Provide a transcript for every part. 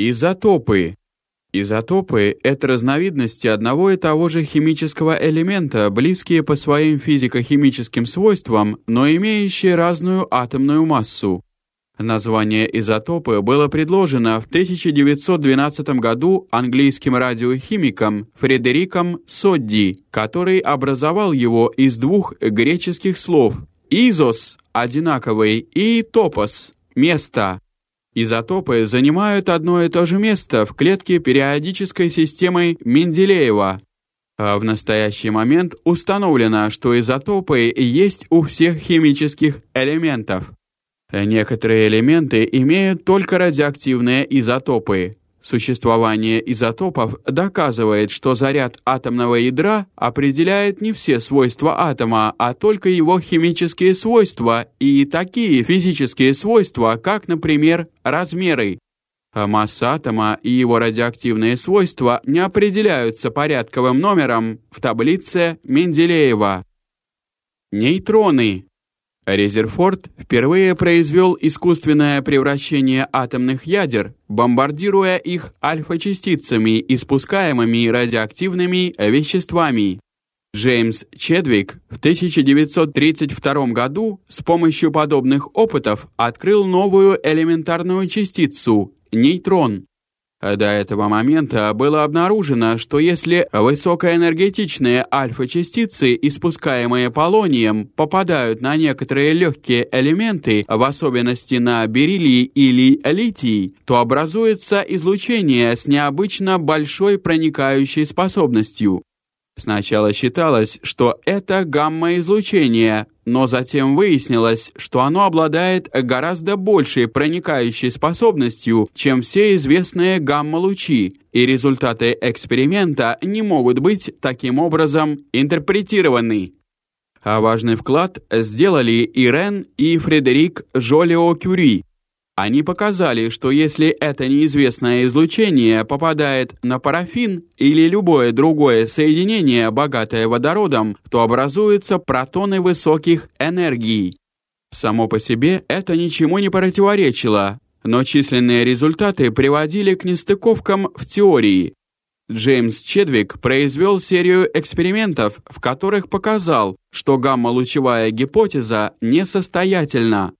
Изотопы. Изотопы — это разновидности одного и того же химического элемента, близкие по своим физико-химическим свойствам, но имеющие разную атомную массу. Название изотопы было предложено в 1912 году английским радиохимиком Фредериком Содди, который образовал его из двух греческих слов «изос» — одинаковый и «топос» — место. Изотопы занимают одно и то же место в клетке периодической системы Менделеева. А в настоящий момент установлено, что изотопы есть у всех химических элементов. Некоторые элементы имеют только радиоактивные изотопы. Существование изотопов доказывает, что заряд атомного ядра определяет не все свойства атома, а только его химические свойства и такие физические свойства, как, например, размеры. А масса атома и его радиоактивные свойства не определяются порядковым номером в таблице Менделеева. Нейтроны Резерфорд впервые произвел искусственное превращение атомных ядер, бомбардируя их альфа-частицами, испускаемыми радиоактивными веществами. Джеймс Чедвик в 1932 году с помощью подобных опытов открыл новую элементарную частицу – нейтрон. До этого момента было обнаружено, что если высокоэнергетичные альфа-частицы, испускаемые полонием, попадают на некоторые легкие элементы, в особенности на бериллий или литий, то образуется излучение с необычно большой проникающей способностью. Сначала считалось, что это гамма-излучение, но затем выяснилось, что оно обладает гораздо большей проникающей способностью, чем все известные гамма-лучи, и результаты эксперимента не могут быть таким образом интерпретированы. А важный вклад сделали Ирен и Фредерик Жолио-Кюри, они показали, что если это неизвестное излучение попадает на парафин или любое другое соединение, богатое водородом, то образуются протоны высоких энергий. Само по себе это ничему не противоречило, но численные результаты приводили к нестыковкам в теории. Джеймс Чедвик произвел серию экспериментов, в которых показал, что гамма-лучевая гипотеза несостоятельна.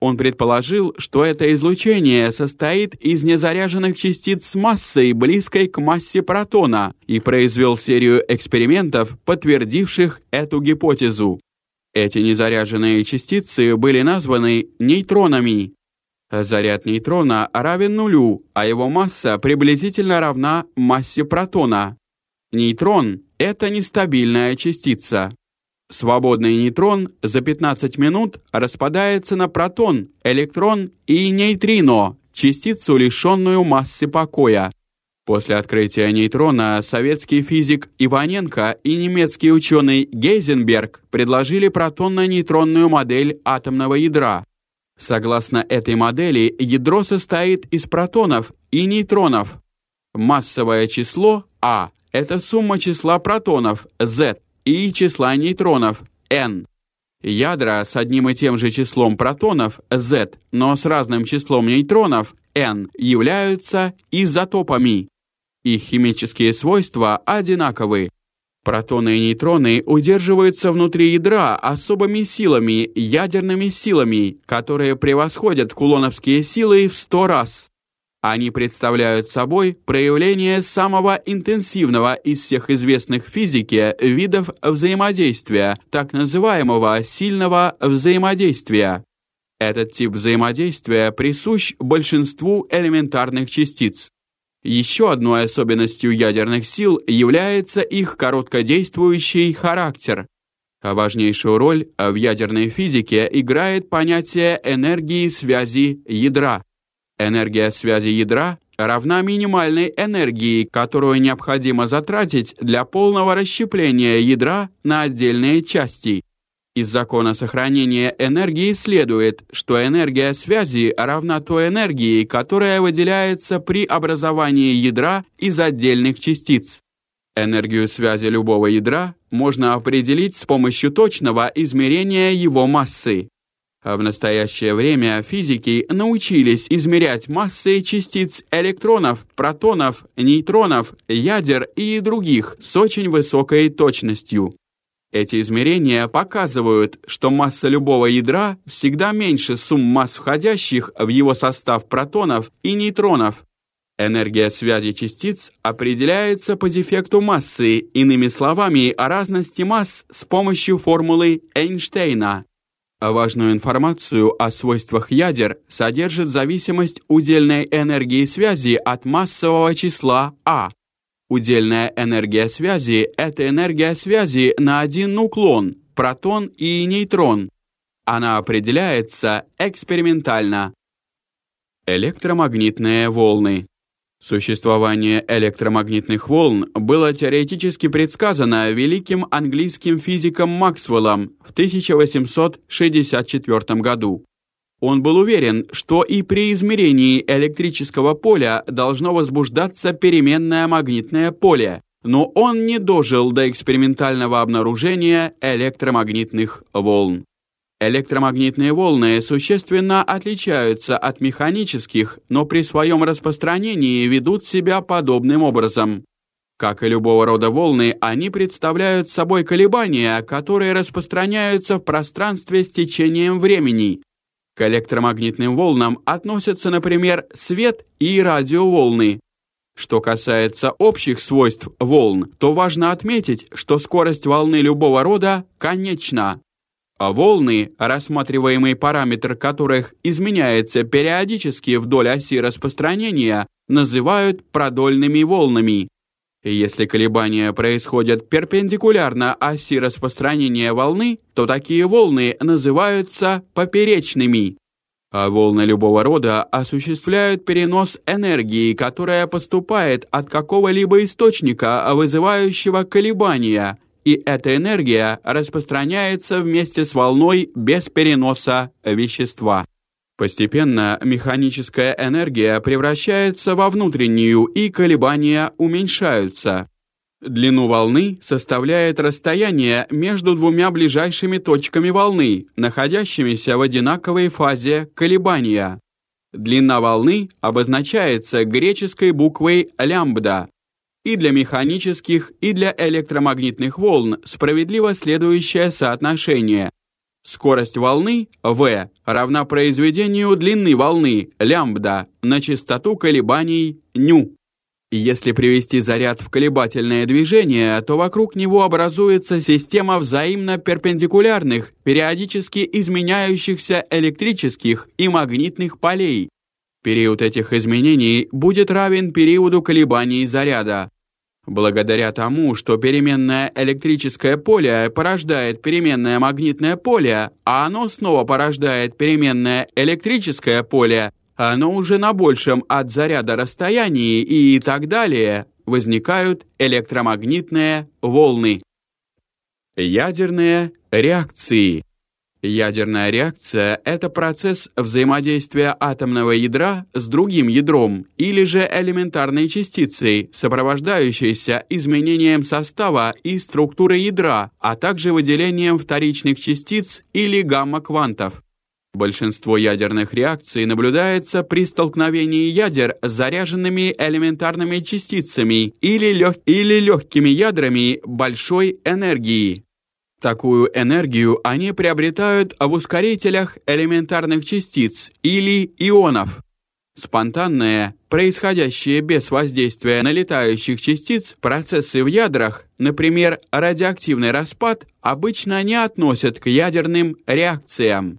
Он предположил, что это излучение состоит из незаряженных частиц с массой, близкой к массе протона, и произвел серию экспериментов, подтвердивших эту гипотезу. Эти незаряженные частицы были названы нейтронами. Заряд нейтрона равен нулю, а его масса приблизительно равна массе протона. Нейтрон — это нестабильная частица. Свободный нейтрон за 15 минут распадается на протон, электрон и нейтрино, частицу, лишенную массы покоя. После открытия нейтрона советский физик Иваненко и немецкий ученый Гейзенберг предложили протонно-нейтронную модель атомного ядра. Согласно этой модели, ядро состоит из протонов и нейтронов. Массовое число А – это сумма числа протонов Z и числа нейтронов n. Ядра с одним и тем же числом протонов z, но с разным числом нейтронов n являются изотопами. Их химические свойства одинаковы. Протоны и нейтроны удерживаются внутри ядра особыми силами, ядерными силами, которые превосходят кулоновские силы в сто раз. Они представляют собой проявление самого интенсивного из всех известных в физике видов взаимодействия, так называемого сильного взаимодействия. Этот тип взаимодействия присущ большинству элементарных частиц. Еще одной особенностью ядерных сил является их короткодействующий характер. Важнейшую роль в ядерной физике играет понятие энергии связи ядра. Энергия связи ядра равна минимальной энергии, которую необходимо затратить для полного расщепления ядра на отдельные части. Из закона сохранения энергии следует, что энергия связи равна той энергии, которая выделяется при образовании ядра из отдельных частиц. Энергию связи любого ядра можно определить с помощью точного измерения его массы. В настоящее время физики научились измерять массы частиц электронов, протонов, нейтронов, ядер и других с очень высокой точностью. Эти измерения показывают, что масса любого ядра всегда меньше сумм масс входящих в его состав протонов и нейтронов. Энергия связи частиц определяется по дефекту массы, иными словами, о разности масс с помощью формулы Эйнштейна. Важную информацию о свойствах ядер содержит зависимость удельной энергии связи от массового числа А. Удельная энергия связи – это энергия связи на один нуклон, протон и нейтрон. Она определяется экспериментально. Электромагнитные волны. Существование электромагнитных волн было теоретически предсказано великим английским физиком Максвеллом в 1864 году. Он был уверен, что и при измерении электрического поля должно возбуждаться переменное магнитное поле, но он не дожил до экспериментального обнаружения электромагнитных волн. Электромагнитные волны существенно отличаются от механических, но при своем распространении ведут себя подобным образом. Как и любого рода волны, они представляют собой колебания, которые распространяются в пространстве с течением времени, к электромагнитным волнам относятся, например, свет и радиоволны. Что касается общих свойств волн, то важно отметить, что скорость волны любого рода конечна. А волны, рассматриваемый параметр которых изменяется периодически вдоль оси распространения, называют продольными волнами. Если колебания происходят перпендикулярно оси распространения волны, то такие волны называются поперечными. А волны любого рода осуществляют перенос энергии, которая поступает от какого-либо источника, вызывающего колебания, и эта энергия распространяется вместе с волной без переноса вещества. Постепенно механическая энергия превращается во внутреннюю, и колебания уменьшаются. Длину волны составляет расстояние между двумя ближайшими точками волны, находящимися в одинаковой фазе колебания. Длина волны обозначается греческой буквой лямбда. И для механических, и для электромагнитных волн справедливо следующее соотношение Скорость волны v равна произведению длины волны лямбда на частоту колебаний ню. Если привести заряд в колебательное движение, то вокруг него образуется система взаимно перпендикулярных, периодически изменяющихся электрических и магнитных полей. Период этих изменений будет равен периоду колебаний заряда. Благодаря тому, что переменное электрическое поле порождает переменное магнитное поле, а оно снова порождает переменное электрическое поле, оно уже на большем от заряда расстоянии и так далее, возникают электромагнитные волны. Ядерные реакции Ядерная реакция – это процесс взаимодействия атомного ядра с другим ядром или же элементарной частицей, сопровождающейся изменением состава и структуры ядра, а также выделением вторичных частиц или гамма-квантов. Большинство ядерных реакций наблюдается при столкновении ядер с заряженными элементарными частицами или, лег... или легкими ядрами большой энергии. Такую энергию они приобретают в ускорителях элементарных частиц или ионов. Спонтанные, происходящие без воздействия налетающих частиц, процессы в ядрах, например, радиоактивный распад, обычно не относят к ядерным реакциям.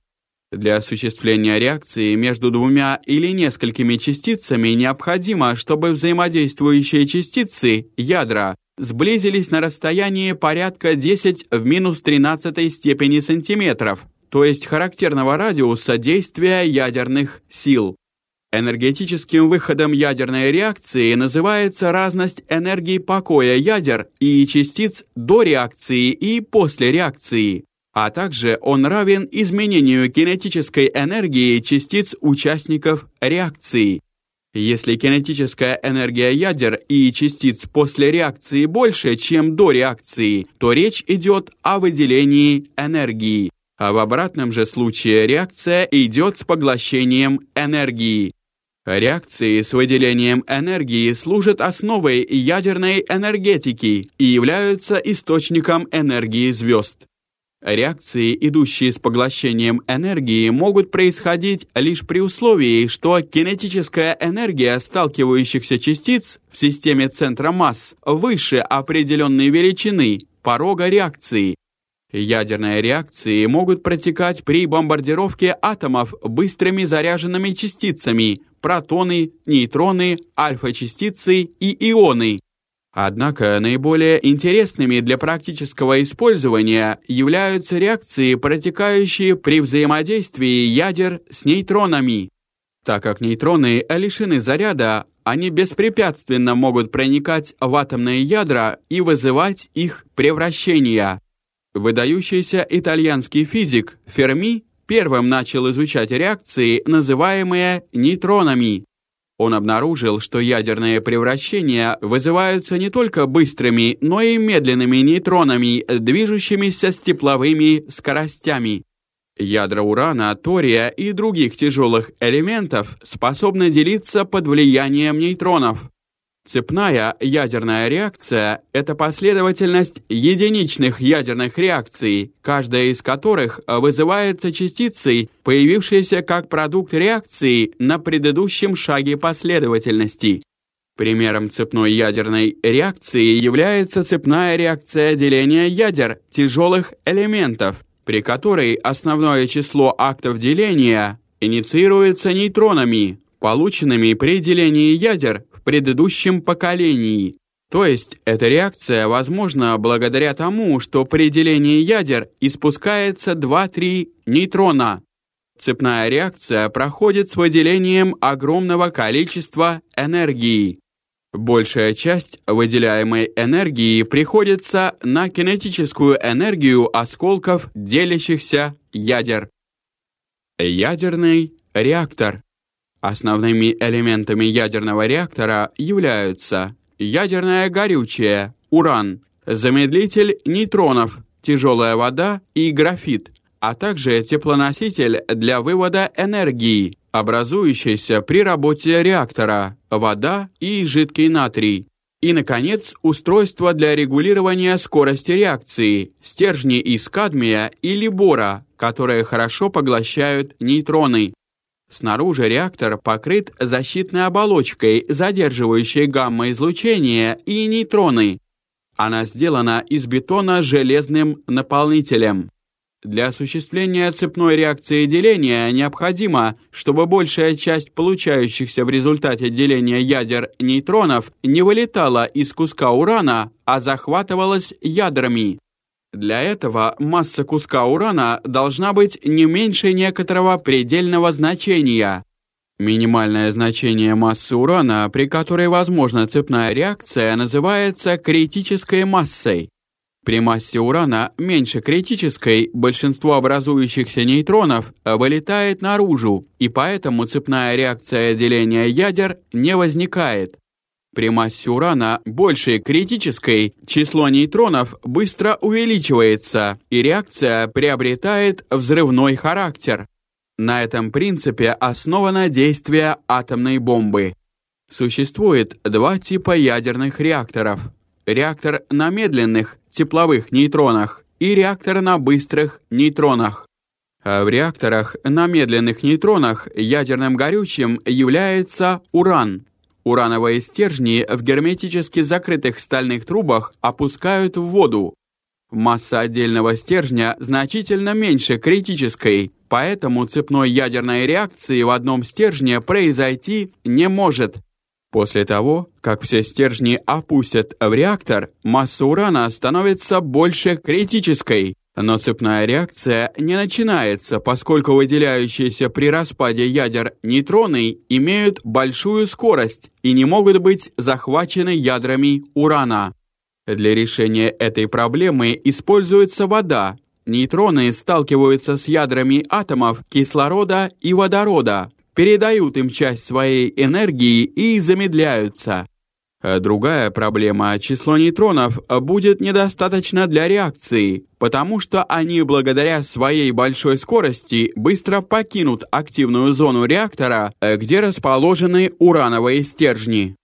Для осуществления реакции между двумя или несколькими частицами необходимо, чтобы взаимодействующие частицы, ядра, сблизились на расстоянии порядка 10 в минус 13 степени сантиметров, то есть характерного радиуса действия ядерных сил. Энергетическим выходом ядерной реакции называется разность энергии покоя ядер и частиц до реакции и после реакции, а также он равен изменению кинетической энергии частиц участников реакции. Если кинетическая энергия ядер и частиц после реакции больше, чем до реакции, то речь идет о выделении энергии. А в обратном же случае реакция идет с поглощением энергии. Реакции с выделением энергии служат основой ядерной энергетики и являются источником энергии звезд. Реакции, идущие с поглощением энергии, могут происходить лишь при условии, что кинетическая энергия сталкивающихся частиц в системе центра масс выше определенной величины, порога реакции. Ядерные реакции могут протекать при бомбардировке атомов быстрыми заряженными частицами, протоны, нейтроны, альфа-частицы и ионы. Однако наиболее интересными для практического использования являются реакции, протекающие при взаимодействии ядер с нейтронами. Так как нейтроны лишены заряда, они беспрепятственно могут проникать в атомные ядра и вызывать их превращения. Выдающийся итальянский физик Ферми первым начал изучать реакции, называемые нейтронами. Он обнаружил, что ядерные превращения вызываются не только быстрыми, но и медленными нейтронами, движущимися с тепловыми скоростями. Ядра урана, тория и других тяжелых элементов способны делиться под влиянием нейтронов. Цепная ядерная реакция – это последовательность единичных ядерных реакций, каждая из которых вызывается частицей, появившейся как продукт реакции на предыдущем шаге последовательности. Примером цепной ядерной реакции является цепная реакция деления ядер тяжелых элементов, при которой основное число актов деления инициируется нейтронами, полученными при делении ядер предыдущем поколении. То есть эта реакция возможна благодаря тому, что при делении ядер испускается 2-3 нейтрона. Цепная реакция проходит с выделением огромного количества энергии. Большая часть выделяемой энергии приходится на кинетическую энергию осколков делящихся ядер. Ядерный реактор Основными элементами ядерного реактора являются ядерное горючее, уран, замедлитель нейтронов, тяжелая вода и графит, а также теплоноситель для вывода энергии, образующийся при работе реактора, вода и жидкий натрий. И, наконец, устройство для регулирования скорости реакции, стержни из кадмия или бора, которые хорошо поглощают нейтроны. Снаружи реактор покрыт защитной оболочкой, задерживающей гамма-излучение и нейтроны. Она сделана из бетона с железным наполнителем. Для осуществления цепной реакции деления необходимо, чтобы большая часть получающихся в результате деления ядер нейтронов не вылетала из куска урана, а захватывалась ядрами. Для этого масса куска урана должна быть не меньше некоторого предельного значения. Минимальное значение массы урана, при которой возможна цепная реакция, называется критической массой. При массе урана меньше критической большинство образующихся нейтронов вылетает наружу, и поэтому цепная реакция деления ядер не возникает. При массе урана большей критической число нейтронов быстро увеличивается, и реакция приобретает взрывной характер. На этом принципе основано действие атомной бомбы. Существует два типа ядерных реакторов. Реактор на медленных тепловых нейтронах и реактор на быстрых нейтронах. А в реакторах на медленных нейтронах ядерным горючим является уран – Урановые стержни в герметически закрытых стальных трубах опускают в воду. Масса отдельного стержня значительно меньше критической, поэтому цепной ядерной реакции в одном стержне произойти не может. После того, как все стержни опустят в реактор, масса урана становится больше критической, но цепная реакция не начинается, поскольку выделяющиеся при распаде ядер нейтроны имеют большую скорость и не могут быть захвачены ядрами урана. Для решения этой проблемы используется вода. Нейтроны сталкиваются с ядрами атомов кислорода и водорода, передают им часть своей энергии и замедляются. Э, другая проблема – число нейтронов будет недостаточно для реакции, потому что они благодаря своей большой скорости быстро покинут активную зону реактора, э, где расположены урановые стержни.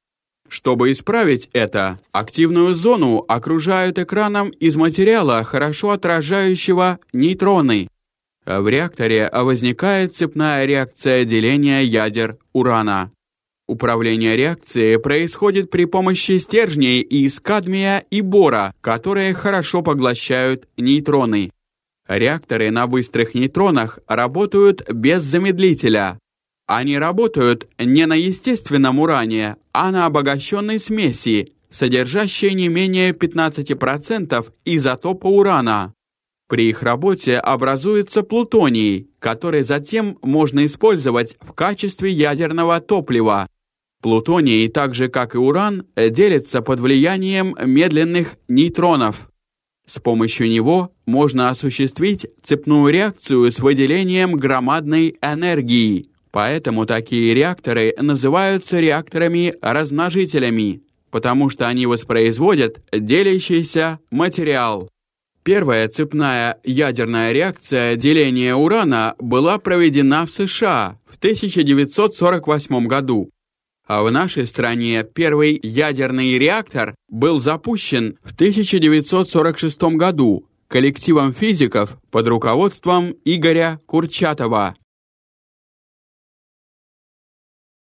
Чтобы исправить это, активную зону окружают экраном из материала, хорошо отражающего нейтроны. В реакторе возникает цепная реакция деления ядер урана. Управление реакцией происходит при помощи стержней из кадмия и бора, которые хорошо поглощают нейтроны. Реакторы на быстрых нейтронах работают без замедлителя. Они работают не на естественном уране, а на обогащенной смеси, содержащей не менее 15% изотопа урана. При их работе образуется плутоний, который затем можно использовать в качестве ядерного топлива. Плутоний, так же как и уран, делится под влиянием медленных нейтронов. С помощью него можно осуществить цепную реакцию с выделением громадной энергии. Поэтому такие реакторы называются реакторами-размножителями, потому что они воспроизводят делящийся материал. Первая цепная ядерная реакция деления урана была проведена в США в 1948 году. А в нашей стране первый ядерный реактор был запущен в 1946 году коллективом физиков под руководством Игоря Курчатова.